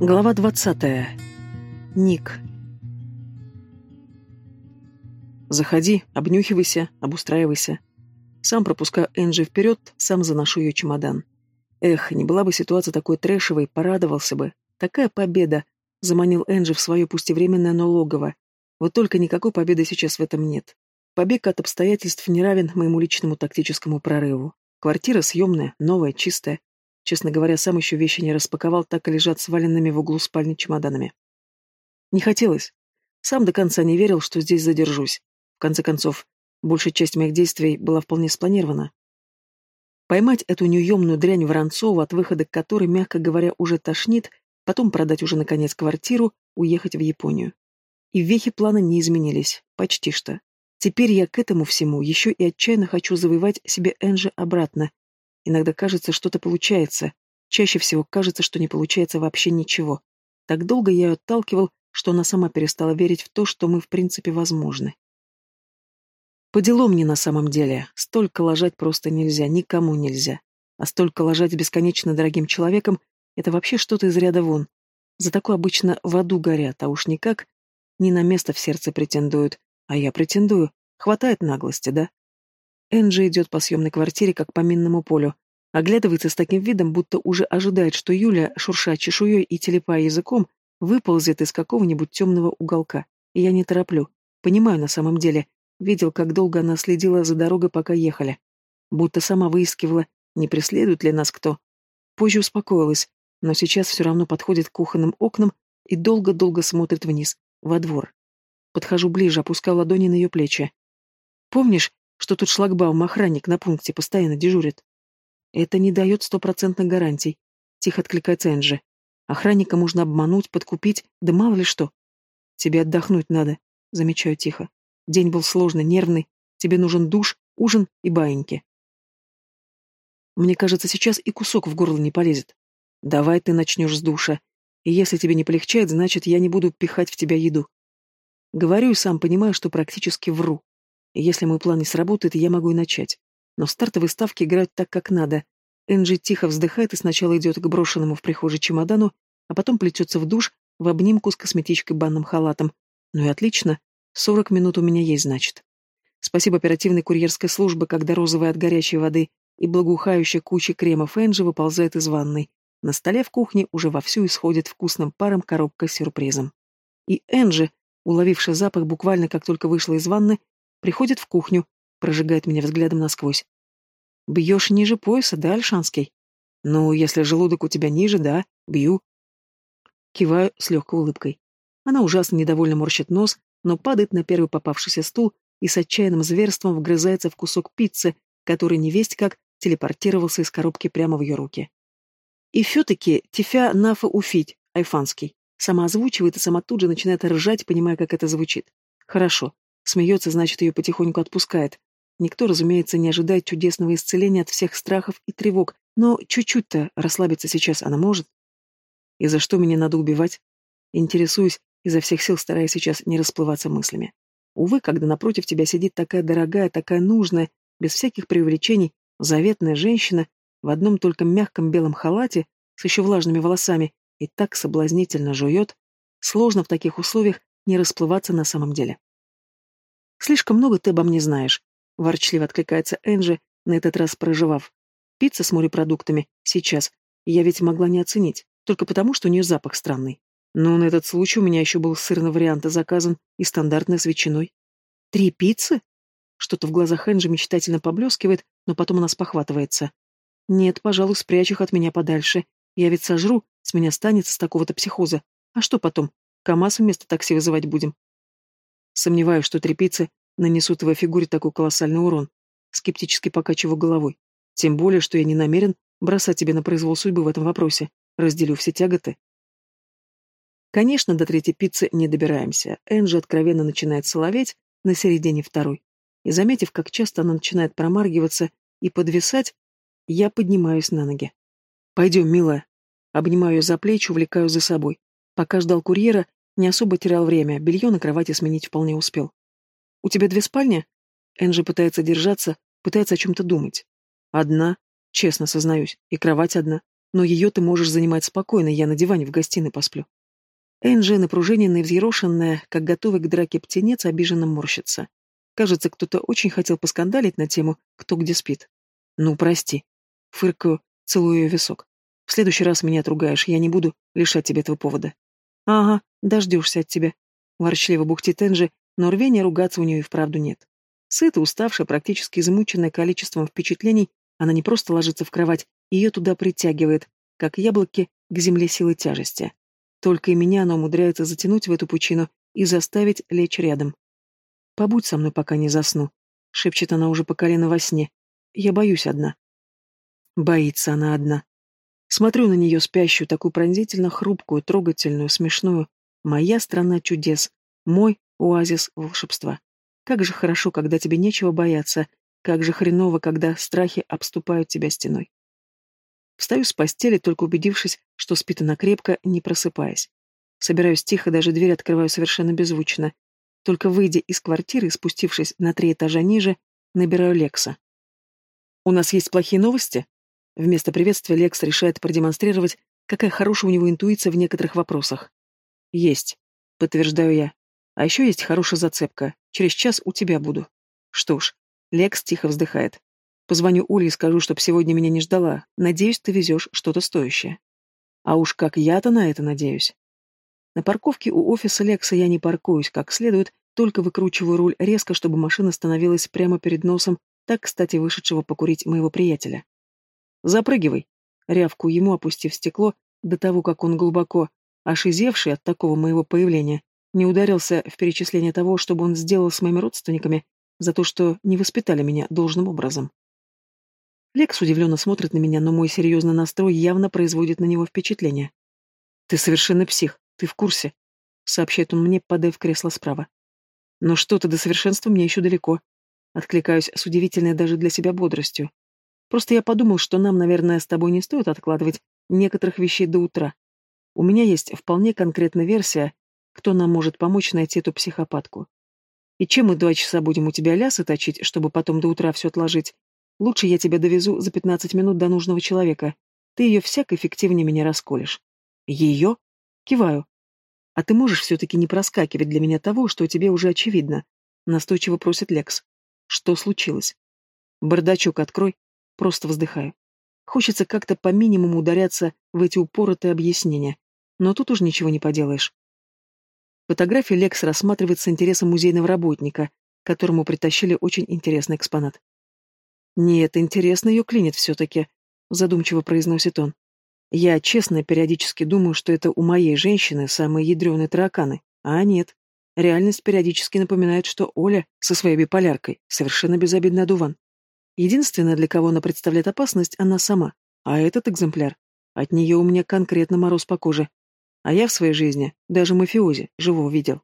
Глава двадцатая. Ник. Заходи, обнюхивайся, обустраивайся. Сам пропускаю Энджи вперед, сам заношу ее чемодан. Эх, не была бы ситуация такой трэшевой, порадовался бы. Такая победа! Заманил Энджи в свое пусть и временное, но логово. Вот только никакой победы сейчас в этом нет. Побег от обстоятельств не равен моему личному тактическому прорыву. Квартира съемная, новая, чистая. Честно говоря, сам еще вещи не распаковал, так и лежат сваленными в углу спальни чемоданами. Не хотелось. Сам до конца не верил, что здесь задержусь. В конце концов, большая часть моих действий была вполне спланирована. Поймать эту неуемную дрянь Воронцову, от выхода к которой, мягко говоря, уже тошнит, потом продать уже, наконец, квартиру, уехать в Японию. И вехи плана не изменились. Почти что. Теперь я к этому всему еще и отчаянно хочу завоевать себе Энжи обратно, Иногда кажется, что-то получается. Чаще всего кажется, что не получается вообще ничего. Так долго я ее отталкивал, что она сама перестала верить в то, что мы в принципе возможны. По делу мне на самом деле. Столько ложать просто нельзя, никому нельзя. А столько ложать бесконечно дорогим человеком — это вообще что-то из ряда вон. За такое обычно в аду горят, а уж никак не на место в сердце претендуют. А я претендую. Хватает наглости, да? Энджи идет по съемной квартире, как по минному полю. Оглядывается с таким видом, будто уже ожидает, что Юля, шурша чешуей и телепая языком, выползет из какого-нибудь темного уголка. Я не тороплю. Понимаю на самом деле. Видел, как долго она следила за дорогой, пока ехали. Будто сама выискивала, не преследует ли нас кто. Позже успокоилась, но сейчас все равно подходит к кухонным окнам и долго-долго смотрит вниз, во двор. Подхожу ближе, опускаю ладони на ее плечи. «Помнишь, что тут шлагбаум охранник на пункте постоянно дежурит. Это не дает стопроцентных гарантий. Тихо откликается Энджи. Охранника можно обмануть, подкупить, да мало ли что. Тебе отдохнуть надо, замечаю тихо. День был сложный, нервный. Тебе нужен душ, ужин и баиньки. Мне кажется, сейчас и кусок в горло не полезет. Давай ты начнешь с душа. И если тебе не полегчает, значит, я не буду пихать в тебя еду. Говорю и сам понимаю, что практически вру. И если мой план не сработает, я могу и начать. Но стартовые ставки играют так, как надо. Энджи тихо вздыхает и сначала идет к брошенному в прихожей чемодану, а потом плетется в душ в обнимку с косметичкой банным халатом. Ну и отлично. Сорок минут у меня есть, значит. Спасибо оперативной курьерской службе, когда розовая от горячей воды и благоухающая куча крема Энджи выползает из ванной. На столе в кухне уже вовсю исходит вкусным паром коробка с сюрпризом. И Энджи, уловивший запах буквально как только вышла из ванны, Приходит в кухню, прожигает меня взглядом насквозь. Бьешь ниже пояса, да, Альшанский? Ну, если желудок у тебя ниже, да, бью. Киваю с легкой улыбкой. Она ужасно недовольно морщит нос, но падает на первый попавшийся стул и с отчаянным зверством вгрызается в кусок пиццы, который невесть как телепортировался из коробки прямо в ее руки. И все-таки тифя нафа уфить, айфанский. Сама озвучивает и сама тут же начинает ржать, понимая, как это звучит. Хорошо, Смеется, значит, ее потихоньку отпускает. Никто, разумеется, не ожидает чудесного исцеления от всех страхов и тревог, но чуть-чуть-то расслабиться сейчас она может. И за что меня надо убивать? Интересуюсь, изо всех сил стараясь сейчас не расплываться мыслями. Увы, когда напротив тебя сидит такая дорогая, такая нужная, без всяких преувеличений, заветная женщина в одном только мягком белом халате, с еще влажными волосами, и так соблазнительно жует, сложно в таких условиях не расплываться на самом деле. «Слишком много ты обо мне знаешь», — ворчливо откликается Энджи, на этот раз проживав. «Пицца с морепродуктами. Сейчас. Я ведь могла не оценить, только потому, что у нее запах странный. Но на этот случай у меня еще был сырный вариант заказан и стандартный с ветчиной. Три пиццы? Что-то в глазах Энджи мечтательно поблескивает, но потом она спохватывается. Нет, пожалуй, спрячь их от меня подальше. Я ведь сожру, с меня станется с такого-то психоза. А что потом? КамАЗ вместо такси вызывать будем. Сомневаюсь, что трепицы нанесут твоей фигуре такой колоссальный урон. Скептически покачиваю головой. Тем более, что я не намерен бросать тебе на произвол судьбы в этом вопросе. Разделю все тяготы. Конечно, до третьей пиццы не добираемся. Энджи откровенно начинает соловеть на середине второй. И заметив, как часто она начинает промаргиваться и подвисать, я поднимаюсь на ноги. «Пойдем, милая». Обнимаю ее за плечи, увлекаю за собой. Пока ждал курьера, не особо терял время, белье на кровати сменить вполне успел. «У тебя две спальни?» Энджи пытается держаться, пытается о чем-то думать. «Одна, честно сознаюсь, и кровать одна. но ее ты можешь занимать спокойно, я на диване в гостиной посплю. Энджи, напружиненная и взъерошенная, как готовый к драке птенец, обиженно морщится. Кажется, кто-то очень хотел поскандалить на тему «кто где спит». Ну, прости. Фыркаю, целую ее висок. В следующий раз меня отругаешь, я не буду лишать тебя этого повода. Ага, дождешься от тебя. Ворчливо бухтит Энджи, но рвения ругаться у нее и вправду нет. Сытая, уставшая, практически измученная количеством впечатлений, она не просто ложится в кровать, ее туда притягивает, как яблоки к земле силы тяжести. Только и меня она умудряется затянуть в эту пучину и заставить лечь рядом. «Побудь со мной, пока не засну», — шепчет она уже по колено во сне. «Я боюсь одна». Боится она одна. Смотрю на нее спящую, такую пронзительно хрупкую, трогательную, смешную. Моя страна чудес, мой оазис волшебства. Как же хорошо, когда тебе нечего бояться, как же хреново, когда страхи обступают тебя стеной. Встаю с постели, только убедившись, что спит она крепко, не просыпаясь. Собираюсь тихо, даже дверь открываю совершенно беззвучно. Только выйдя из квартиры спустившись на три этажа ниже, набираю Лекса. «У нас есть плохие новости?» Вместо приветствия Лекс решает продемонстрировать, какая хорошая у него интуиция в некоторых вопросах. «Есть», — подтверждаю я. «А еще есть хорошая зацепка. Через час у тебя буду». «Что ж». Лекс тихо вздыхает. «Позвоню Уле и скажу, чтоб сегодня меня не ждала. Надеюсь, ты везешь что-то стоящее». А уж как я-то на это надеюсь. На парковке у офиса Лекса я не паркуюсь как следует, только выкручиваю руль резко, чтобы машина становилась прямо перед носом, так, кстати, вышедшего покурить моего приятеля. «Запрыгивай!» — рявку ему, опустив стекло, до того, как он глубоко, ошизевший от такого моего появления, не ударился в перечисление того, чтобы он сделал с моими родственниками за то, что не воспитали меня должным образом. Лекс удивленно смотрит на меня, но мой серьезный настрой явно производит на него впечатление. «Ты совершенно псих. Ты в курсе?» — сообщает он мне, падая в кресло справа. «Но что-то до совершенства мне еще далеко». Откликаюсь с удивительной даже для себя бодростью. Просто я подумал, что нам, наверное, с тобой не стоит откладывать некоторых вещей до утра. У меня есть вполне конкретная версия, кто нам может помочь найти эту психопатку. И чем мы два часа будем у тебя лясы точить, чтобы потом до утра все отложить? Лучше я тебя довезу за пятнадцать минут до нужного человека. Ты ее всяк эффективнее меня расколешь. Ее? Киваю. А ты можешь все-таки не проскакивать для меня того, что тебе уже очевидно? Настойчиво просит Лекс. Что случилось? Бардачок открой. Просто вздыхаю. Хочется как-то по минимуму ударяться в эти упоротые объяснения. Но тут уж ничего не поделаешь. Фотографию Лекс рассматривает с интересом музейного работника, которому притащили очень интересный экспонат. «Нет, интересно ее клинит все-таки», — задумчиво произносит он. Я честно периодически думаю, что это у моей женщины самые ядреные тараканы, а нет. Реальность периодически напоминает, что Оля со своей биполяркой совершенно безобидный одуван. Единственное, для кого она представляет опасность, она сама. А этот экземпляр. От нее у меня конкретно мороз по коже. А я в своей жизни даже мафиози живого видел.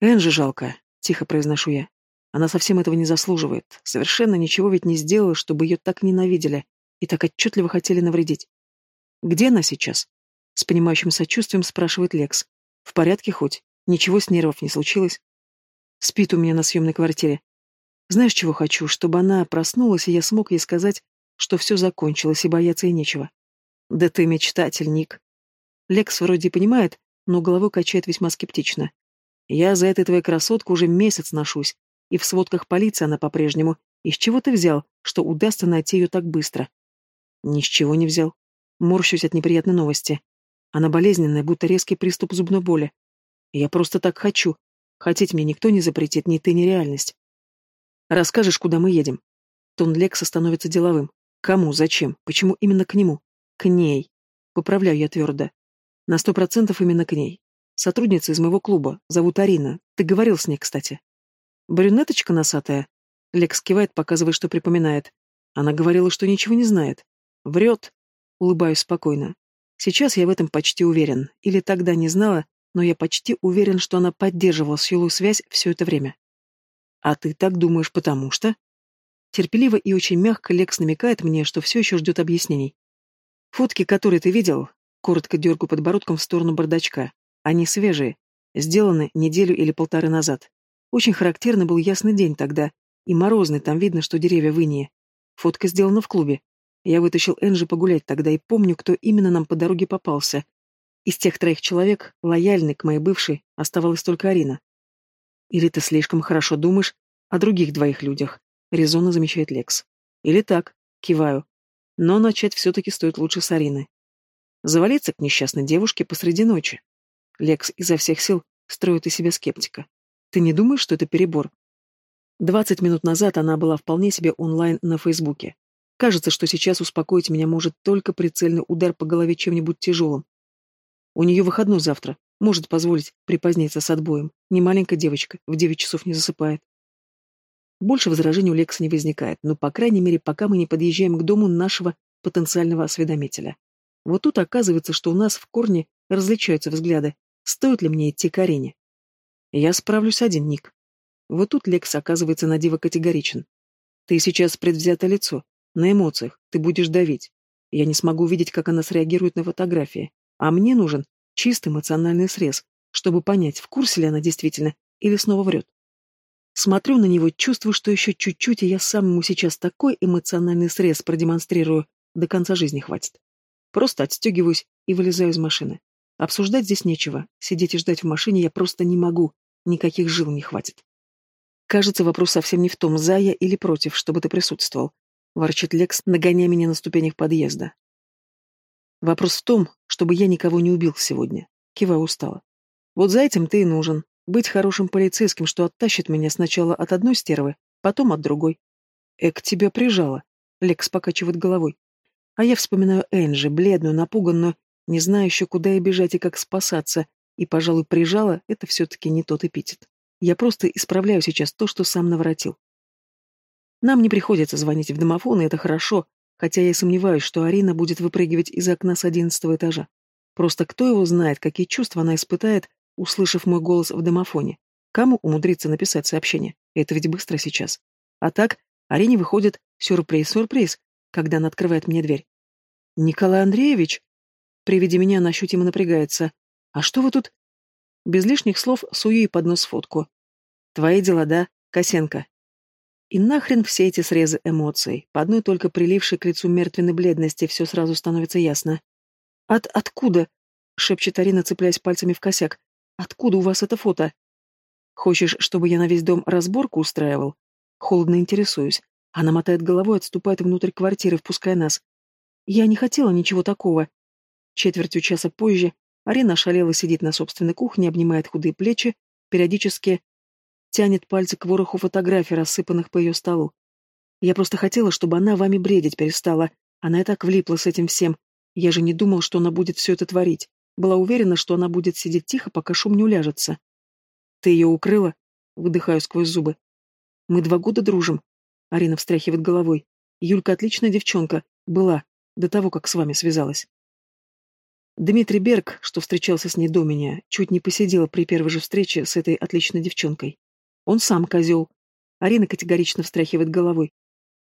Энжи жалко, тихо произношу я. Она совсем этого не заслуживает. Совершенно ничего ведь не сделала, чтобы ее так ненавидели и так отчетливо хотели навредить. Где она сейчас? С понимающим сочувствием спрашивает Лекс. В порядке хоть? Ничего с нервов не случилось? Спит у меня на съемной квартире. Знаешь, чего хочу? Чтобы она проснулась, и я смог ей сказать, что все закончилось, и бояться ей нечего. Да ты мечтатель, Ник. Лекс вроде понимает, но головой качает весьма скептично. Я за этой твоей красоткой уже месяц ношусь, и в сводках полиции она по-прежнему. Из чего ты взял, что удастся найти ее так быстро? Ни с чего не взял. Морщусь от неприятной новости. Она болезненная, будто резкий приступ зубной боли. Я просто так хочу. Хотеть мне никто не запретит, ни ты, ни реальность. Расскажешь, куда мы едем? Тон Лекса становится деловым. Кому, зачем, почему именно к нему? К ней. Поправляю я твердо. На сто процентов именно к ней. Сотрудница из моего клуба. Зовут Арина. Ты говорил с ней, кстати. Брюнеточка носатая. Лекс кивает, показывая, что припоминает. Она говорила, что ничего не знает. Врет. Улыбаюсь спокойно. Сейчас я в этом почти уверен. Или тогда не знала, но я почти уверен, что она поддерживала с Юлой связь все это время. А ты так думаешь, потому что... Терпеливо и очень мягко Лекс намекает мне, что все еще ждет объяснений. Фотки, которые ты видел, коротко дергаю подбородком в сторону бардачка. Они свежие, сделаны неделю или полторы назад. Очень характерный был ясный день тогда, и морозный, там видно, что деревья в инее. Фотка сделана в клубе. Я вытащил Энджи погулять тогда и помню, кто именно нам по дороге попался. Из тех троих человек, лояльный к моей бывшей, оставалась только Арина. Или ты слишком хорошо думаешь о других двоих людях, резонно замечает Лекс. Или так, киваю. Но начать все-таки стоит лучше с Арины. Завалиться к несчастной девушке посреди ночи. Лекс изо всех сил строит из себя скептика. Ты не думаешь, что это перебор? Двадцать минут назад она была вполне себе онлайн на Фейсбуке. Кажется, что сейчас успокоить меня может только прицельный удар по голове чем-нибудь тяжелым. У нее выходной завтра, может позволить припоздниться с отбоем. Не маленькая девочка, в девять часов не засыпает. Больше возражений у Лекса не возникает, но, по крайней мере, пока мы не подъезжаем к дому нашего потенциального осведомителя. Вот тут оказывается, что у нас в корне различаются взгляды. Стоит ли мне идти к арене? Я справлюсь один, Ник. Вот тут Лекс оказывается на диво категоричен. Ты сейчас предвзято лицо. На эмоциях. Ты будешь давить. Я не смогу увидеть, как она среагирует на фотографии. А мне нужен чистый эмоциональный срез, чтобы понять, в курсе ли она действительно или снова врет. Смотрю на него, чувствую, что еще чуть-чуть, и я сам ему сейчас такой эмоциональный срез продемонстрирую, до конца жизни хватит. Просто отстегиваюсь и вылезаю из машины. Обсуждать здесь нечего, сидеть и ждать в машине я просто не могу, никаких жил не хватит. Кажется, вопрос совсем не в том, за я или против, чтобы ты присутствовал. Ворчит Лекс, нагоняя меня на ступенях подъезда. Вопрос в том, чтобы я никого не убил сегодня. Киваю устало. Вот за этим ты и нужен. Быть хорошим полицейским, что оттащит меня сначала от одной стервы, потом от другой. Эк, тебя прижало. Лекс покачивает головой. А я вспоминаю Энджи, бледную, напуганную, не знаю еще, куда и бежать и как спасаться, и, пожалуй, прижала — это все-таки не тот эпитет. Я просто исправляю сейчас то, что сам наворотил. Нам не приходится звонить в домофон, и это хорошо, хотя я сомневаюсь, что Арина будет выпрыгивать из окна с одиннадцатого этажа. Просто кто его знает, какие чувства она испытает, услышав мой голос в домофоне. Кому умудриться написать сообщение? Это ведь быстро сейчас. А так, Арине выходит сюрприз-сюрприз, когда она открывает мне дверь. «Николай Андреевич?» При виде меня она ощутимо напрягается. «А что вы тут?» Без лишних слов сую ей под фотку. «Твои дела, да, Косенко?» И нахрен все эти срезы эмоций. По одной только прилившей к лицу мертвенной бледности все сразу становится ясно. «От откуда?» — шепчет Арина, цепляясь пальцами в косяк. «Откуда у вас это фото?» «Хочешь, чтобы я на весь дом разборку устраивал?» Холодно интересуюсь. Она мотает головой, отступает внутрь квартиры, впуская нас. Я не хотела ничего такого. Четвертью часа позже Арина шалела сидит на собственной кухне, обнимает худые плечи, периодически тянет пальцы к вороху фотографий, рассыпанных по ее столу. Я просто хотела, чтобы она вами бредить перестала. Она и так влипла с этим всем. Я же не думал, что она будет все это творить. Была уверена, что она будет сидеть тихо, пока шум не уляжется. Ты ее укрыла? Выдыхаю сквозь зубы. Мы два года дружим. Арина встряхивает головой. Юлька отличная девчонка. Была. До того, как с вами связалась. Дмитрий Берг, что встречался с ней до меня, чуть не посидел при первой же встрече с этой отличной девчонкой. Он сам козел. Арина категорично встряхивает головой.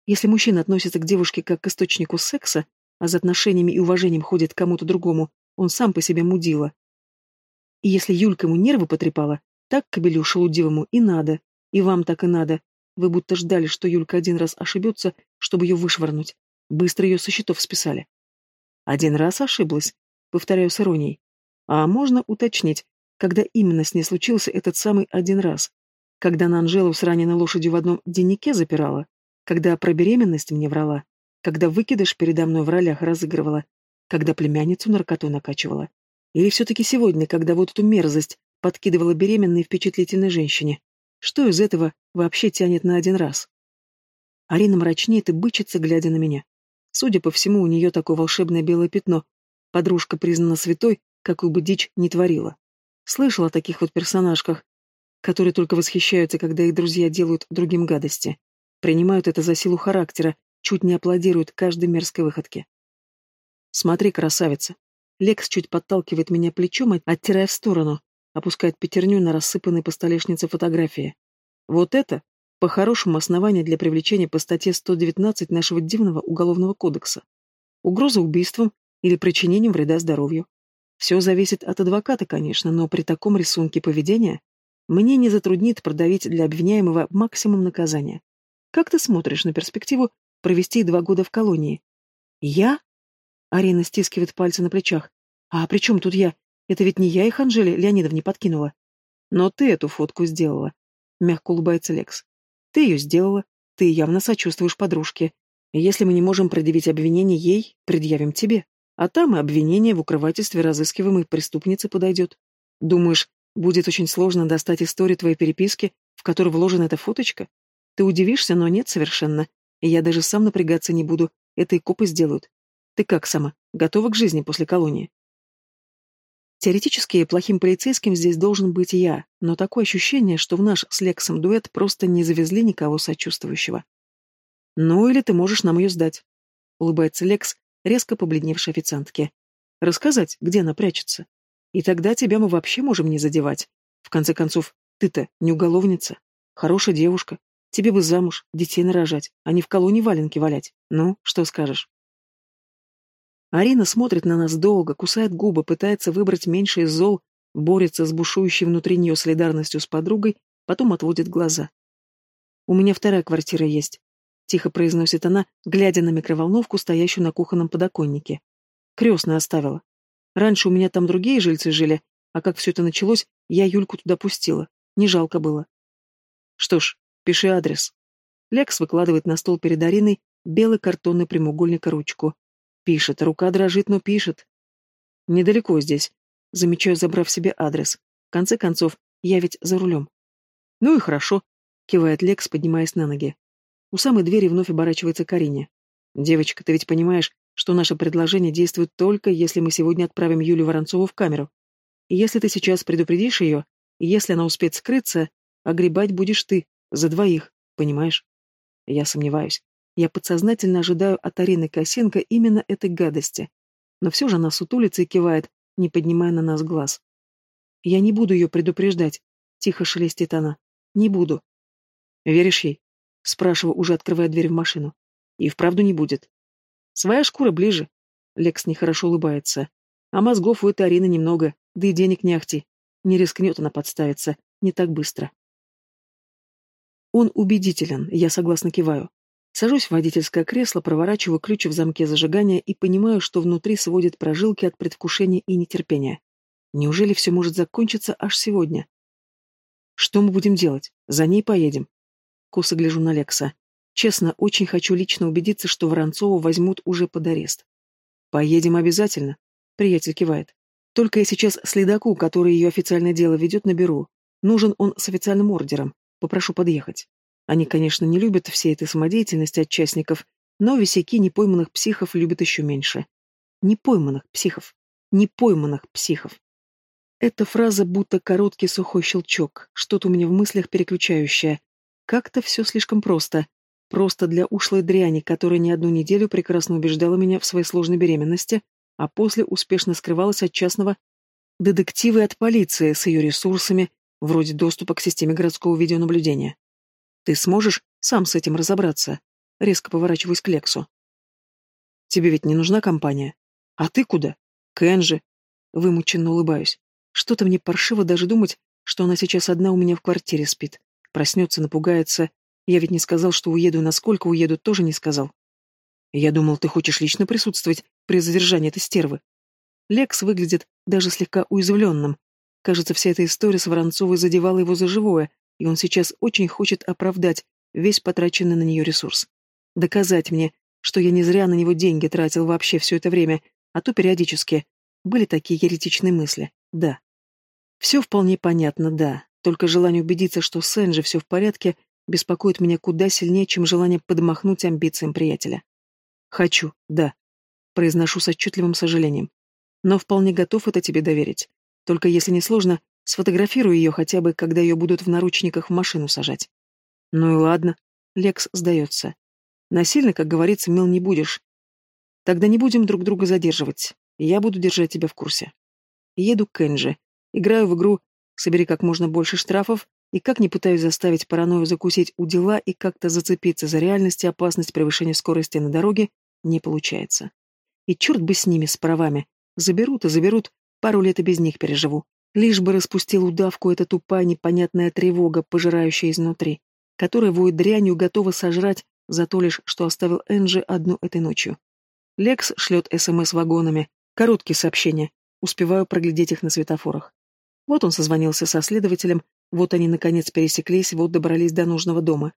Если мужчина относится к девушке как к источнику секса, а за отношениями и уважением ходит к кому-то другому, он сам по себе мудила. И если Юлька ему нервы потрепала, так кобелю шелудивому и надо, и вам так и надо. Вы будто ждали, что Юлька один раз ошибется, чтобы ее вышвырнуть. Быстро ее со счетов списали. Один раз ошиблась, повторяю с иронией. А можно уточнить, когда именно с ней случился этот самый один раз? Когда на Анжелу с раненой лошадью в одном дневнике запирала, когда про беременность мне врала, когда выкидыш передо мной в ролях разыгрывала, когда племянницу наркоту накачивала. Или все-таки сегодня, когда вот эту мерзость подкидывала беременной впечатлительной женщине. Что из этого вообще тянет на один раз? Арина мрачнеет и бычится, глядя на меня. Судя по всему, у нее такое волшебное белое пятно. Подружка признана святой, какую бы дичь не творила. Слышала о таких вот персонажках, которые только восхищаются, когда их друзья делают другим гадости. Принимают это за силу характера, чуть не аплодируют каждой мерзкой выходке. «Смотри, красавица!» Лекс чуть подталкивает меня плечом, оттирая в сторону, опускает пятерню на рассыпанные по столешнице фотографии. «Вот это по-хорошему основание для привлечения по статье 119 нашего дивного уголовного кодекса. Угроза убийством или причинением вреда здоровью. Все зависит от адвоката, конечно, но при таком рисунке поведения мне не затруднит продавить для обвиняемого максимум наказания. Как ты смотришь на перспективу провести два года в колонии? Я? Арина стискивает пальцы на плечах. А при чем тут я? Это ведь не я их Анжеле Леонидовне подкинула. Но ты эту фотку сделала. Мягко улыбается Лекс. Ты ее сделала. Ты явно сочувствуешь подружке. Если мы не можем предъявить обвинение ей, предъявим тебе. А там и обвинение в укрывательстве разыскиваемой преступницы подойдет. Думаешь, будет очень сложно достать историю твоей переписки, в которой вложена эта фоточка? Ты удивишься, но нет совершенно. Я даже сам напрягаться не буду. Это и копы сделают. Ты как сама? Готова к жизни после колонии? Теоретически, плохим полицейским здесь должен быть я, но такое ощущение, что в наш с Лексом дуэт просто не завезли никого сочувствующего. «Ну, или ты можешь нам ее сдать», — улыбается Лекс, резко побледневшей официантке. «Рассказать, где она прячется. И тогда тебя мы вообще можем не задевать. В конце концов, ты-то не уголовница. Хорошая девушка. Тебе бы замуж, детей нарожать, а не в колонии валенки валять. Ну, что скажешь?» Арина смотрит на нас долго, кусает губы, пытается выбрать меньше из зол, борется с бушующей внутри нее солидарностью с подругой, потом отводит глаза. «У меня вторая квартира есть», — тихо произносит она, глядя на микроволновку, стоящую на кухонном подоконнике. «Крестная оставила. Раньше у меня там другие жильцы жили, а как все это началось, я Юльку туда пустила. Не жалко было». «Что ж, пиши адрес». Лекс выкладывает на стол перед Ариной белый картонный прямоугольник ручку. Пишет, рука дрожит, но пишет. Недалеко здесь. Замечаю, забрав себе адрес. В конце концов, я ведь за рулем. Ну и хорошо, кивает Лекс, поднимаясь на ноги. У самой двери вновь оборачивается Карине. Девочка, ты ведь понимаешь, что наше предложение действует только, если мы сегодня отправим Юлю Воронцову в камеру. И если ты сейчас предупредишь ее, и если она успеет скрыться, огребать будешь ты, за двоих, понимаешь? Я сомневаюсь. Я подсознательно ожидаю от Арины Косенко именно этой гадости. Но все же она сутулится и кивает, не поднимая на нас глаз. «Я не буду ее предупреждать», — тихо шелестит она. «Не буду». «Веришь ей?» — спрашиваю, уже открывая дверь в машину. «И вправду не будет». «Своя шкура ближе». Лекс нехорошо улыбается. «А мозгов у этой Арины немного, да и денег не ахти. Не рискнет она подставиться, не так быстро». Он убедителен, я согласно киваю. Сажусь в водительское кресло, проворачиваю ключ в замке зажигания и понимаю, что внутри сводит прожилки от предвкушения и нетерпения. Неужели все может закончиться аж сегодня? Что мы будем делать? За ней поедем. Косо гляжу на Лекса. Честно, очень хочу лично убедиться, что Воронцову возьмут уже под арест. Поедем обязательно. Приятель кивает. Только я сейчас следаку, который ее официальное дело ведет, наберу. Нужен он с официальным ордером. Попрошу подъехать. Они, конечно, не любят всей этой самодеятельности отчастников, но висяки непойманных психов любят еще меньше. Непойманных психов. Непойманных психов. Эта фраза будто короткий сухой щелчок, что-то у меня в мыслях переключающее. Как-то все слишком просто. Просто для ушлой дряни, которая не одну неделю прекрасно убеждала меня в своей сложной беременности, а после успешно скрывалась от частного детектива от полиции с ее ресурсами, вроде доступа к системе городского видеонаблюдения. Ты сможешь сам с этим разобраться? Резко поворачиваюсь к Лексу. Тебе ведь не нужна компания. А ты куда? К Энжи. Вымученно улыбаюсь. Что-то мне паршиво даже думать, что она сейчас одна у меня в квартире спит. Проснется, напугается. Я ведь не сказал, что уеду, насколько уеду, тоже не сказал. Я думал, ты хочешь лично присутствовать при задержании этой стервы. Лекс выглядит даже слегка уязвленным. Кажется, вся эта история с Воронцовой задевала его за живое, и он сейчас очень хочет оправдать весь потраченный на нее ресурс. Доказать мне, что я не зря на него деньги тратил вообще все это время, а то периодически. Были такие еретичные мысли, да. Все вполне понятно, да. Только желание убедиться, что с Энджи все в порядке, беспокоит меня куда сильнее, чем желание подмахнуть амбициям приятеля. Хочу, да. Произношу с отчетливым сожалением. Но вполне готов это тебе доверить. Только если не сложно, Сфотографирую ее хотя бы, когда ее будут в наручниках в машину сажать. Ну и ладно. Лекс сдается. Насильно, как говорится, мил не будешь. Тогда не будем друг друга задерживать. Я буду держать тебя в курсе. Еду к Энджи. Играю в игру «Собери как можно больше штрафов» и как не пытаюсь заставить паранойю закусить у дела и как-то зацепиться за реальность и опасность превышения скорости на дороге, не получается. И черт бы с ними, с правами. Заберут и заберут, пару лет и без них переживу. Лишь бы распустил удавку эта тупая непонятная тревога, пожирающая изнутри, которая воет дрянью, готова сожрать за то лишь, что оставил Энджи одну этой ночью. Лекс шлет СМС вагонами. Короткие сообщения. Успеваю проглядеть их на светофорах. Вот он созвонился со следователем, вот они наконец пересеклись, вот добрались до нужного дома.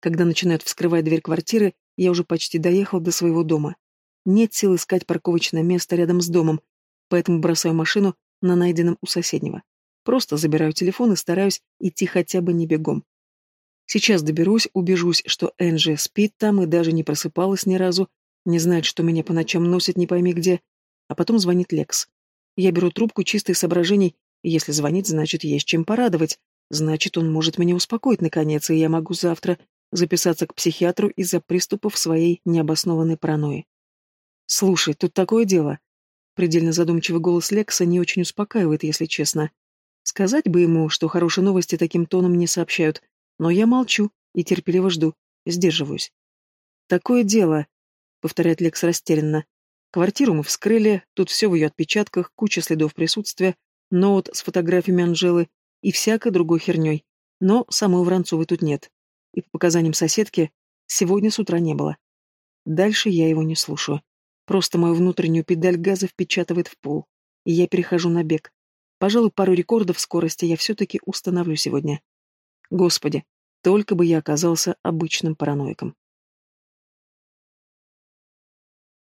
Когда начинают вскрывать дверь квартиры, я уже почти доехал до своего дома. Нет сил искать парковочное место рядом с домом, поэтому бросаю машину на найденном у соседнего. Просто забираю телефон и стараюсь идти хотя бы не бегом. Сейчас доберусь, убежусь, что Энджи спит там и даже не просыпалась ни разу, не знает, что меня по ночам носит не пойми где, а потом звонит Лекс. Я беру трубку чистой соображений, если звонит, значит, есть чем порадовать, значит, он может меня успокоить наконец, и я могу завтра записаться к психиатру из-за приступов своей необоснованной паранойи. «Слушай, тут такое дело». Предельно задумчивый голос Лекса не очень успокаивает, если честно. Сказать бы ему, что хорошие новости таким тоном не сообщают, но я молчу и терпеливо жду, сдерживаюсь. «Такое дело», — повторяет Лекс растерянно. «Квартиру мы вскрыли, тут все в ее отпечатках, куча следов присутствия, ноут с фотографиями Анжелы и всякой другой херней. Но самой Воронцовой тут нет. И по показаниям соседки, сегодня с утра не было. Дальше я его не слушаю. Просто мою внутреннюю педаль газа впечатывает в пол, и я перехожу на бег. Пожалуй, пару рекордов скорости я все-таки установлю сегодня. Господи, только бы я оказался обычным параноиком.